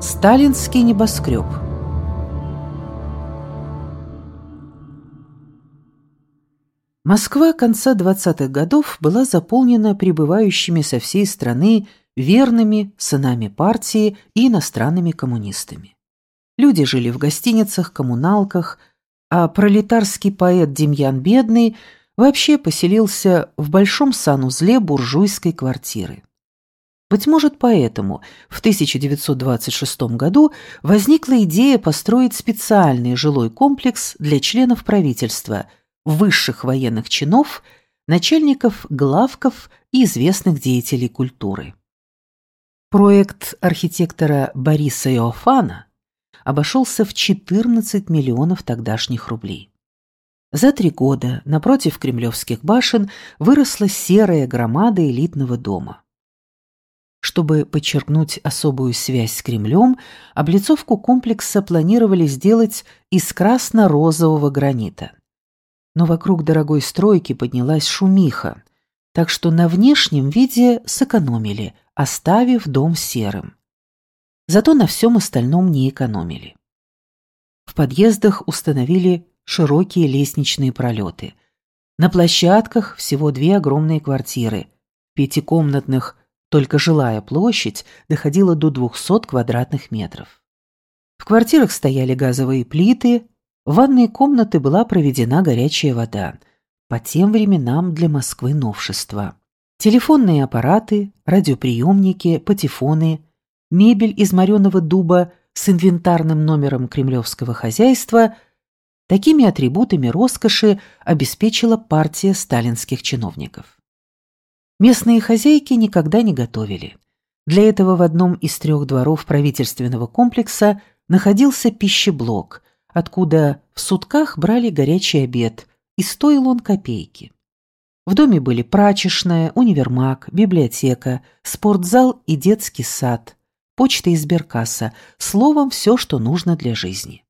Сталинский небоскреб Москва конца 20-х годов была заполнена прибывающими со всей страны верными сынами партии и иностранными коммунистами. Люди жили в гостиницах, коммуналках, а пролетарский поэт Демьян Бедный вообще поселился в большом санузле буржуйской квартиры. Быть может, поэтому в 1926 году возникла идея построить специальный жилой комплекс для членов правительства, высших военных чинов, начальников, главков и известных деятелей культуры. Проект архитектора Бориса Иофана обошелся в 14 миллионов тогдашних рублей. За три года напротив кремлевских башен выросла серая громада элитного дома. Чтобы подчеркнуть особую связь с Кремлем, облицовку комплекса планировали сделать из красно-розового гранита. Но вокруг дорогой стройки поднялась шумиха, так что на внешнем виде сэкономили, оставив дом серым. Зато на всем остальном не экономили. В подъездах установили широкие лестничные пролеты. На площадках всего две огромные квартиры. Пятикомнатных только жилая площадь доходила до 200 квадратных метров. В квартирах стояли газовые плиты, в ванной комнаты была проведена горячая вода. По тем временам для Москвы новшество. Телефонные аппараты, радиоприемники, патефоны, мебель из мореного дуба с инвентарным номером кремлевского хозяйства – Такими атрибутами роскоши обеспечила партия сталинских чиновников. Местные хозяйки никогда не готовили. Для этого в одном из трех дворов правительственного комплекса находился пищеблок, откуда в сутках брали горячий обед, и стоил он копейки. В доме были прачечная, универмаг, библиотека, спортзал и детский сад, почта и сберкасса, словом, все, что нужно для жизни.